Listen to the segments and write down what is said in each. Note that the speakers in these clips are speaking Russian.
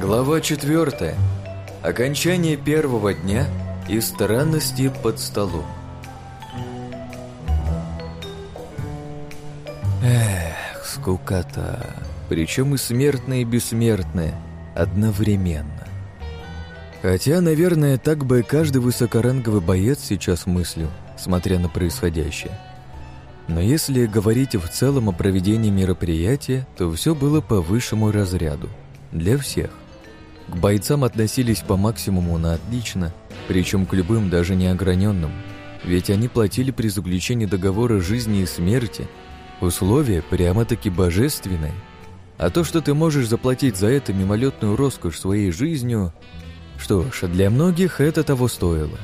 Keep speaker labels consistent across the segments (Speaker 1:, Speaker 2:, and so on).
Speaker 1: Глава четвертая. Окончание первого дня и странности под столом. Эх, скукота. Причем и смертная, и бессмертная одновременно. Хотя, наверное, так бы каждый высокоранговый боец сейчас мыслил, смотря на происходящее. Но если говорить в целом о проведении мероприятия, то все было по высшему разряду. Для всех. К бойцам относились по максимуму на отлично, причем к любым даже неограненным. Ведь они платили при заключении договора жизни и смерти. Условия прямо-таки божественные. А то, что ты можешь заплатить за это мимолетную роскошь своей жизнью... Что ж, для многих это того стоило.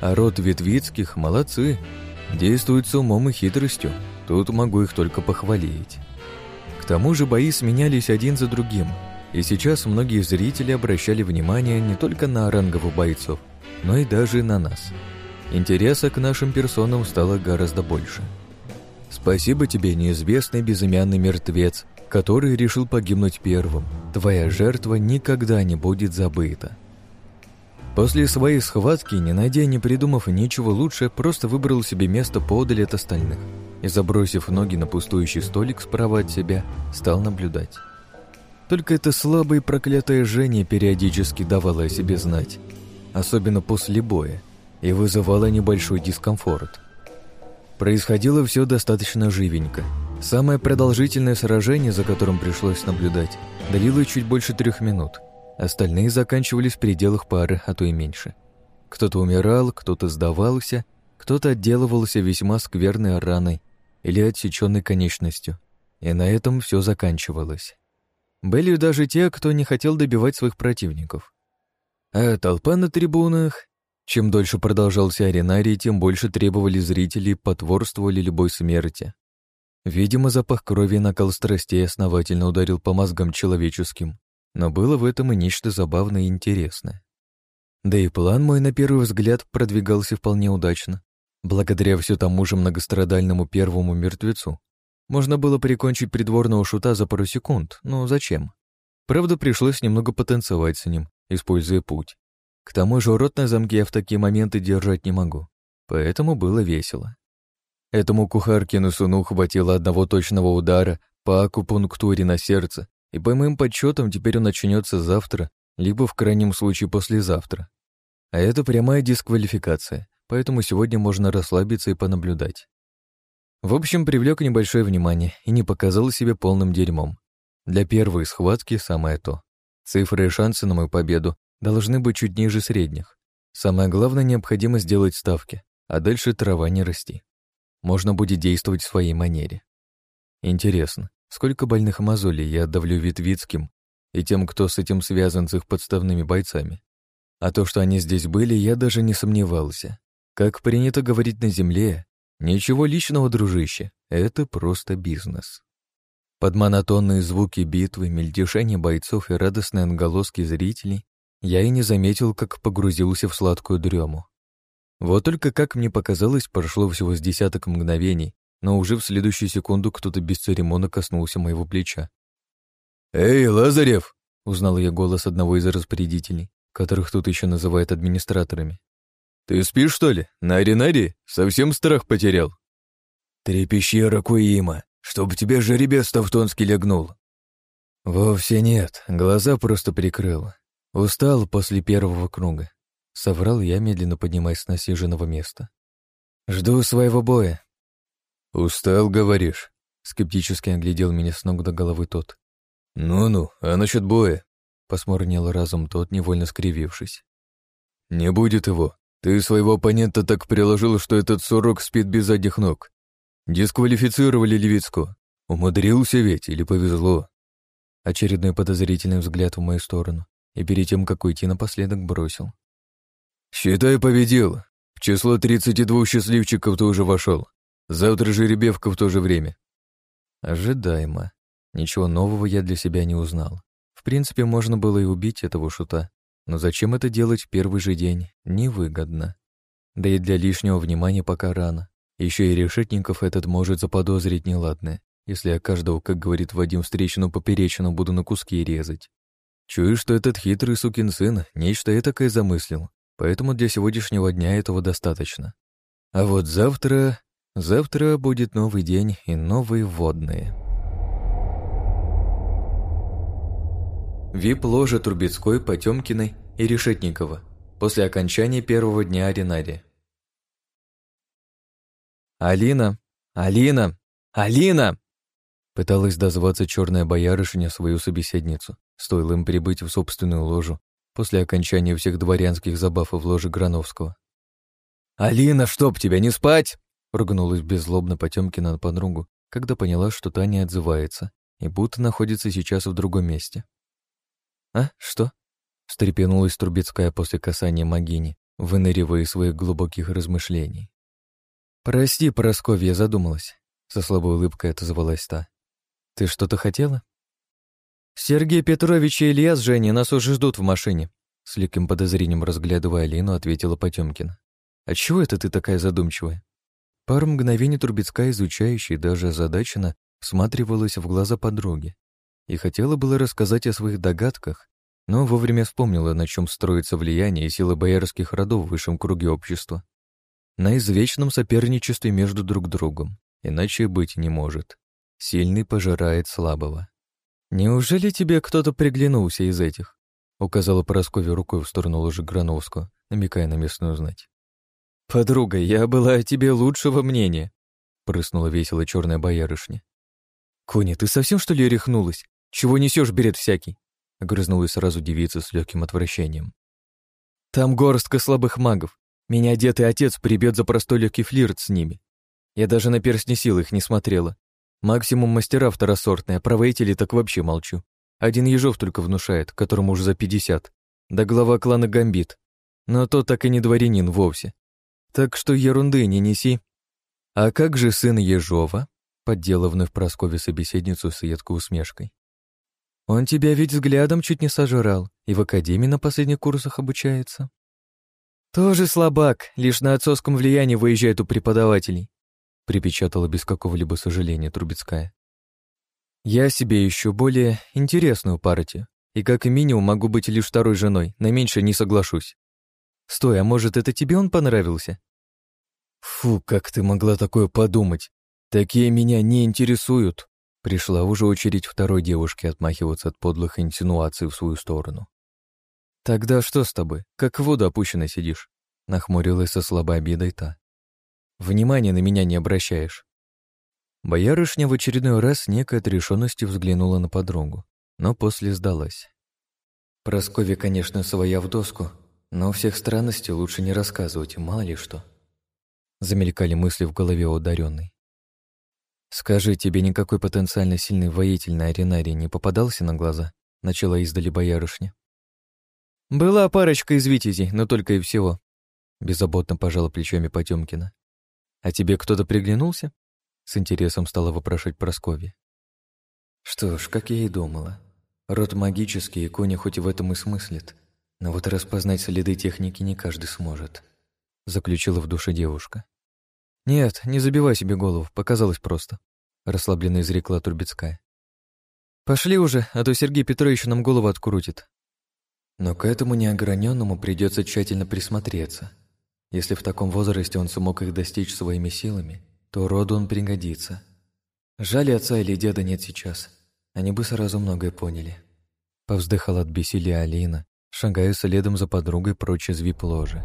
Speaker 1: А род Ветвицких молодцы, Действуют с умом и хитростью. Тут могу их только похвалить. К тому же бои сменялись один за другим, и сейчас многие зрители обращали внимание не только на ранговых бойцов, но и даже на нас. Интереса к нашим персонам стало гораздо больше. Спасибо тебе, неизвестный безымянный мертвец, который решил погибнуть первым. Твоя жертва никогда не будет забыта. После своей схватки, не найдя и не придумав ничего лучше, просто выбрал себе место подаль от остальных и, забросив ноги на пустующий столик справа от себя, стал наблюдать. Только это слабое проклятое жжение периодически давало о себе знать, особенно после боя, и вызывало небольшой дискомфорт. Происходило все достаточно живенько. Самое продолжительное сражение, за которым пришлось наблюдать, длилось чуть больше трех минут – Остальные заканчивались в пределах пары, а то и меньше. Кто-то умирал, кто-то сдавался, кто-то отделывался весьма скверной раной или отсеченной конечностью. И на этом все заканчивалось. Были даже те, кто не хотел добивать своих противников. А толпа на трибунах... Чем дольше продолжался аренарий, тем больше требовали зрителей, потворствовали любой смерти. Видимо, запах крови и накал страстей основательно ударил по мозгам человеческим но было в этом и нечто забавное и интересное. Да и план мой на первый взгляд продвигался вполне удачно. Благодаря все тому же многострадальному первому мертвецу. Можно было прикончить придворного шута за пару секунд, но зачем? Правда, пришлось немного потанцевать с ним, используя путь. К тому же урод на замке я в такие моменты держать не могу, поэтому было весело. Этому кухаркину суну хватило одного точного удара по акупунктуре на сердце, и по моим подсчетам, теперь он начнется завтра, либо в крайнем случае послезавтра. А это прямая дисквалификация, поэтому сегодня можно расслабиться и понаблюдать. В общем, привлек небольшое внимание и не показал себя полным дерьмом. Для первой схватки самое то. Цифры и шансы на мою победу должны быть чуть ниже средних. Самое главное, необходимо сделать ставки, а дальше трава не расти. Можно будет действовать в своей манере. Интересно, Сколько больных мозолей я отдавлю Витвицким и тем, кто с этим связан с их подставными бойцами. А то, что они здесь были, я даже не сомневался. Как принято говорить на земле, ничего личного, дружище, это просто бизнес. Под монотонные звуки битвы, мельтешение бойцов и радостные отголоски зрителей я и не заметил, как погрузился в сладкую дрему. Вот только, как мне показалось, прошло всего с десяток мгновений, но уже в следующую секунду кто-то без церемона коснулся моего плеча. «Эй, Лазарев!» — узнал я голос одного из распорядителей, которых тут еще называют администраторами. «Ты спишь, что ли? На аренаре? Совсем страх потерял?» «Трепещи, Ракуима, чтоб тебе жеребец тавтонский легнул». «Вовсе нет, глаза просто прикрыл. Устал после первого круга», — соврал я, медленно поднимаясь с насиженного места. «Жду своего боя, «Устал, говоришь?» — скептически оглядел меня с ног до головы тот. «Ну-ну, а насчет боя?» — посморнил разум тот, невольно скривившись. «Не будет его. Ты своего оппонента так приложил, что этот сурок спит без задних ног. Дисквалифицировали Левицку. Умудрился ведь или повезло?» Очередной подозрительный взгляд в мою сторону и перед тем, как уйти напоследок, бросил. «Считай, победил. В число тридцати двух счастливчиков ты уже вошел. Завтра жеребевка в то же время. Ожидаемо. Ничего нового я для себя не узнал. В принципе, можно было и убить этого шута, но зачем это делать в первый же день? Невыгодно. Да и для лишнего внимания пока рано. Еще и решетников этот может заподозрить неладное, если я каждого, как говорит Вадим Встречину, поперечину буду на куски резать. Чую, что этот хитрый сукин сын нечто этакое замыслил, поэтому для сегодняшнего дня этого достаточно. А вот завтра... Завтра будет новый день и новые водные. Вип-ложа Трубецкой, Потемкиной и Решетникова после окончания первого дня Аринари. «Алина! Алина! Алина!» Пыталась дозваться черная боярышня свою собеседницу, стоило им прибыть в собственную ложу после окончания всех дворянских забав в ложе Грановского. «Алина, чтоб тебя не спать!» ругнулась беззлобно Потемкина на подругу, когда поняла, что Таня отзывается и будто находится сейчас в другом месте. «А, что?» — встрепенулась Трубецкая после касания Магини, выныривая из своих глубоких размышлений. «Прости, Поросковья, задумалась», — со слабой улыбкой отозвалась та. Ты что-то хотела? Сергей Петрович и Илья с Женей нас уже ждут в машине. С легким подозрением разглядывая Алину, ответила Потемкина. А чего это ты такая задумчивая? Пару мгновений Трубецкая, изучающая, даже озадачена, всматривалась в глаза подруги и хотела было рассказать о своих догадках, но вовремя вспомнила, на чем строится влияние и сила боярских родов в высшем круге общества. На извечном соперничестве между друг другом, иначе быть не может. Сильный пожирает слабого. «Неужели тебе кто-то приглянулся из этих?» указала Поросковья рукой в сторону ложи Грановского, намекая на местную знать. «Подруга, я была о тебе лучшего мнения», прыснула весело черная боярышня. «Кони, ты совсем, что ли, рехнулась? Чего несешь бред всякий?» огрызнулась сразу девица с легким отвращением. «Там горстка слабых магов. Меня одетый отец прибьет за простой легкий флирт с ними. Я даже на перстни сил их не смотрела. Максимум мастера второсортные, про воителей так вообще молчу. Один Ежов только внушает, которому уже за пятьдесят. Да глава клана Гамбит. Но тот так и не дворянин вовсе. Так что ерунды не неси. А как же сын Ежова? Поддела вновь Прасковья собеседницу с едкой усмешкой. Он тебя ведь взглядом чуть не сожрал и в академии на последних курсах обучается. Тоже слабак, лишь на отцовском влиянии выезжает у преподавателей припечатала без какого-либо сожаления Трубецкая. Я себе ищу более интересную партию, и как минимум могу быть лишь второй женой, на меньше не соглашусь. Стой, а может, это тебе он понравился? Фу, как ты могла такое подумать? Такие меня не интересуют. Пришла уже очередь второй девушки отмахиваться от подлых инсинуаций в свою сторону. «Тогда что с тобой? Как в воду опущенной сидишь?» Нахмурилась со слабой обидой та. Внимания на меня не обращаешь». Боярышня в очередной раз с некой отрешенностью взглянула на подругу, но после сдалась. Просковья, конечно, своя в доску, но всех странностей лучше не рассказывать, мало ли что. Замелькали мысли в голове ударенной. «Скажи, тебе никакой потенциально сильный воитель на аренарии не попадался на глаза?» — начала издали боярышня. «Была парочка из витязей, но только и всего», — беззаботно пожала плечами Потемкина. «А тебе кто-то приглянулся?» С интересом стала вопрошать Прасковья. «Что ж, как я и думала. Род магический, и кони хоть в этом и смыслит. Но вот распознать следы техники не каждый сможет», заключила в душе девушка. «Нет, не забивай себе голову, показалось просто», расслабленно изрекла Турбецкая. «Пошли уже, а то Сергей Петрович нам голову открутит». Но к этому неограненному придется тщательно присмотреться. Если в таком возрасте он смог их достичь своими силами, то роду он пригодится. Жаль, отца или деда нет сейчас. Они бы сразу многое поняли. Повздыхала от бессилия Алина, шагая следом за подругой прочь из вип-ложи.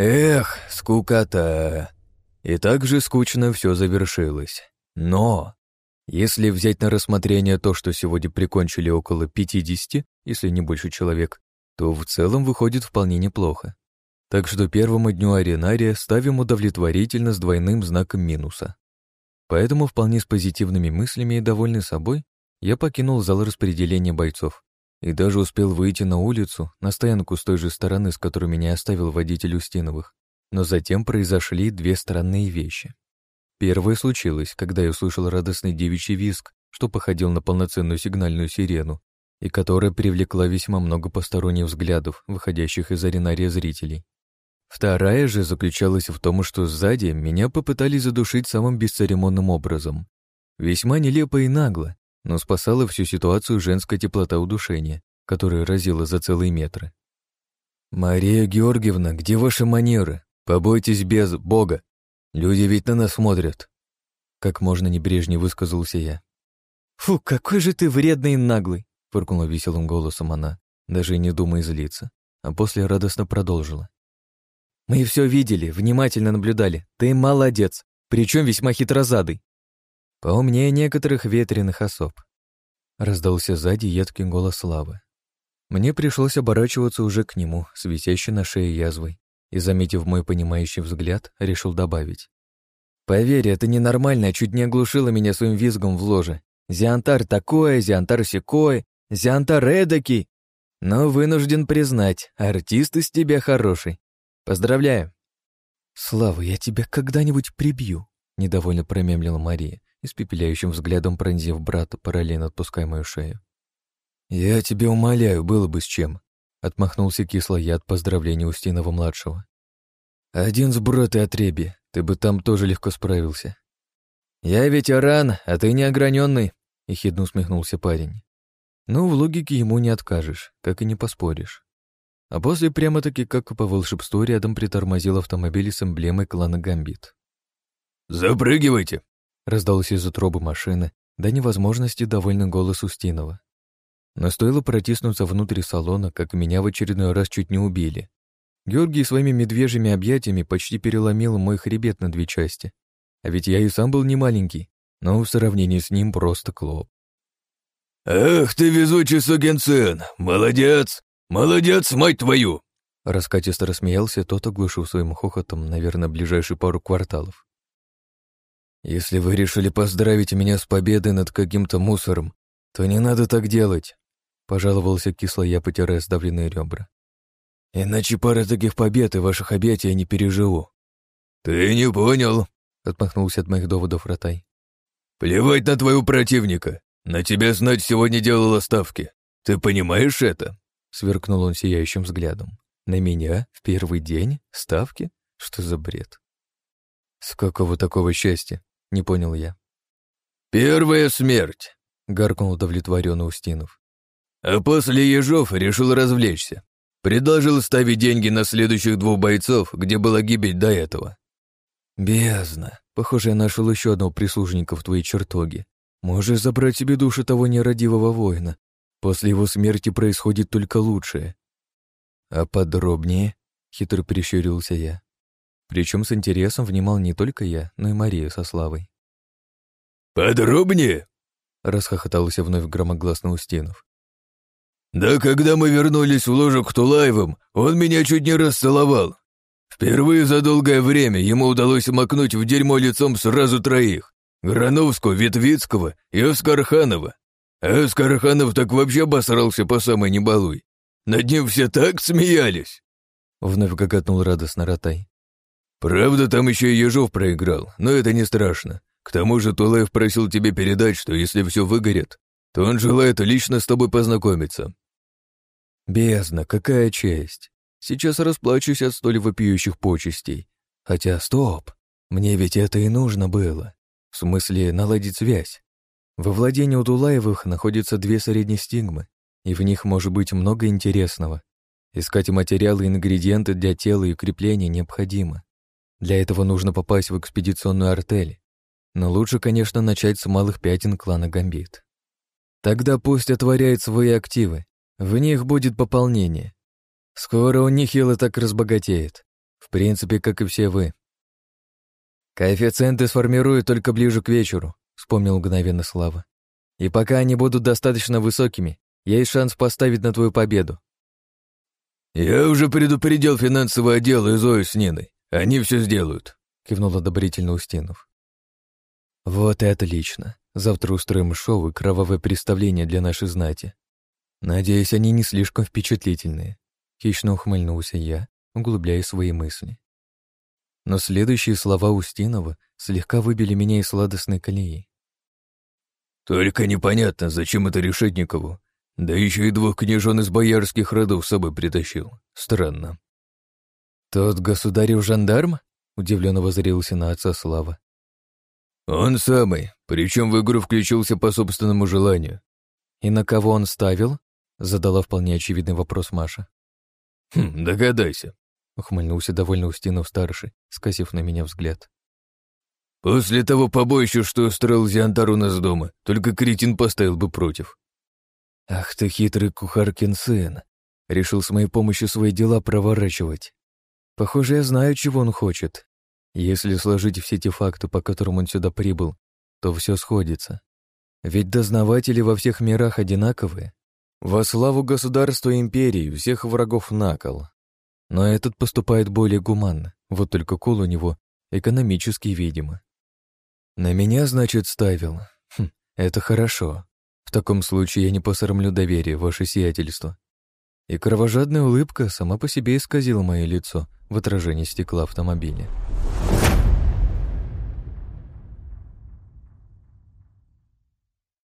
Speaker 2: Эх, скукота. И так же скучно все завершилось. Но если взять на рассмотрение то, что сегодня прикончили около 50, если не больше человек, то в целом выходит вполне неплохо. Так что первому дню аренария ставим удовлетворительно с двойным знаком минуса. Поэтому вполне с позитивными мыслями и довольный собой я покинул зал распределения бойцов и даже успел выйти на улицу, на стоянку с той же стороны, с которой меня оставил водитель Устиновых. Но затем произошли две странные вещи. Первое случилось, когда я услышал радостный девичий визг, что походил на полноценную сигнальную сирену, и которая привлекла весьма много посторонних взглядов, выходящих из аренария зрителей.
Speaker 1: Вторая же заключалась в том, что сзади меня попытались задушить самым бесцеремонным образом. Весьма нелепо и нагло, но спасала всю ситуацию женская теплота удушения, которая разила за целые метры. «Мария Георгиевна, где ваши манеры? Побойтесь без Бога. Люди ведь на нас смотрят». Как можно небрежнее высказался я. «Фу, какой же ты вредный и наглый!» — фыркнула веселым голосом она, даже не думая злиться, а после радостно продолжила. «Мы все видели, внимательно наблюдали. Ты молодец, причем весьма хитрозадый. Поумнее некоторых ветреных особ». Раздался сзади едкий голос Славы. Мне пришлось оборачиваться уже к нему, с на шее язвой, и, заметив мой понимающий взгляд, решил добавить. «Поверь, это ненормально, чуть не оглушило меня своим визгом в ложе. Зиантар такое, Зиантар секое, Зиантар эдакий. Но вынужден признать, артист из тебя хороший. Поздравляю. Слава, я тебя когда-нибудь прибью, недовольно промемлила Мария, испепеляющим взглядом пронзив брата, параллельно отпуская мою шею. Я тебя умоляю, было бы с чем, отмахнулся кисло я от поздравления Устинова-младшего. Один сброд и отребье, ты бы там тоже легко справился. Я ветеран, а ты неограненный, — ехидно усмехнулся парень. «Ну, в логике ему не откажешь, как и не поспоришь». А после прямо-таки, как по волшебству, рядом притормозил автомобиль с эмблемой клана Гамбит.
Speaker 2: «Запрыгивайте!» — раздался из утробы машины, до невозможности довольный голос Устинова. Но стоило протиснуться внутрь салона, как меня в очередной раз чуть не убили. Георгий своими медвежьими объятиями почти переломил мой хребет на две части. А ведь я и сам был не маленький, но в сравнении с ним просто клоп. «Эх ты, везучий сукин сын! Молодец! Молодец, мать твою!»
Speaker 1: Раскатисто рассмеялся тот, оглушив своим хохотом, наверное, ближайшие пару кварталов. «Если вы решили поздравить меня с победой над каким-то мусором, то не надо так делать», — пожаловался кисло я, потирая сдавленные ребра. «Иначе пара таких побед и ваших объятий я не переживу».
Speaker 2: «Ты не понял», — отмахнулся от моих доводов Ротай. «Плевать на твоего противника. На тебя знать сегодня делала ставки. Ты понимаешь это?»
Speaker 1: Сверкнул он сияющим взглядом. «На меня? В первый день? Ставки? Что за бред?» «С какого такого счастья?» — не понял я.
Speaker 2: «Первая смерть!» — гаркнул удовлетворенно Устинов. «А после Ежов решил развлечься. Предложил ставить деньги на следующих двух бойцов, где была гибель до этого».
Speaker 1: «Бездна!» Похоже, я нашел еще одного прислужника в твоей чертоге. Можешь забрать себе душу того нерадивого воина. После его смерти происходит только лучшее. А подробнее, хитро прищурился я. Причем с интересом внимал не только я, но и Мария со Славой.
Speaker 2: «Подробнее?»
Speaker 1: — расхохотался вновь громогласно Устинов.
Speaker 2: «Да когда мы вернулись в ложу к Тулаевым, он меня чуть не расцеловал. Впервые за долгое время ему удалось макнуть в дерьмо лицом сразу троих. Грановского, Ветвицкого и Оскарханова. А Оскарханов так вообще обосрался по самой небалуй. Над ним все так смеялись.
Speaker 1: Вновь гоготнул радостно Ротай.
Speaker 2: Правда, там еще и Ежов проиграл, но это не страшно. К тому же Тулаев просил тебе передать, что если все выгорит, то он желает лично с тобой познакомиться.
Speaker 1: Бездна, какая честь. Сейчас расплачусь от столь вопиющих почестей. Хотя, стоп, мне ведь это и нужно было. В смысле, наладить связь. Во владении у Дулаевых находятся две средние стигмы, и в них может быть много интересного. Искать материалы и ингредиенты для тела и укрепления необходимо. Для этого нужно попасть в экспедиционную артель. Но лучше, конечно, начать с малых пятен клана Гамбит. Тогда пусть отворяет свои активы. В них будет пополнение. Скоро он нехило так разбогатеет. В принципе, как и все вы. Коэффициенты сформируют только ближе к вечеру, вспомнил мгновенно Слава. И пока они будут достаточно высокими, есть шанс поставить на твою победу.
Speaker 2: Я уже предупредил финансовый отдел и Зою с Ниной. Они все сделают, кивнул одобрительно Устинов.
Speaker 1: Вот и отлично. Завтра устроим шоу и кровавое представление для нашей знати. Надеюсь, они не слишком впечатлительные. Хищно ухмыльнулся я, углубляя свои мысли. Но следующие слова Устинова слегка выбили меня из сладостной колеи.
Speaker 2: «Только непонятно, зачем это Решетникову? Да еще и двух княжон из боярских родов с собой притащил. Странно».
Speaker 1: «Тот государев жандарм?» — удивленно возрился на отца Слава.
Speaker 2: «Он самый, причем в игру включился по собственному желанию».
Speaker 1: «И на кого он ставил?» — задала вполне очевидный вопрос Маша.
Speaker 2: «Хм, догадайся», —
Speaker 1: ухмыльнулся довольно Устинов-старший, скосив на меня взгляд.
Speaker 2: «После того побоища, что устроил Зиантар у нас дома, только кретин поставил бы против».
Speaker 1: «Ах ты хитрый кухаркин сын!» Решил с моей помощью свои дела проворачивать. Похоже, я знаю, чего он хочет. Если сложить все те факты, по которым он сюда прибыл, то все сходится. Ведь дознаватели во всех мирах одинаковые. Во славу государства и империи, всех врагов накол. Но этот поступает более гуманно, вот только кул у него экономический, видимо. На меня, значит, ставил. Хм, это хорошо. В таком случае я не посрамлю доверие, ваше сиятельство. И кровожадная улыбка сама по себе исказила мое лицо в отражении стекла автомобиля.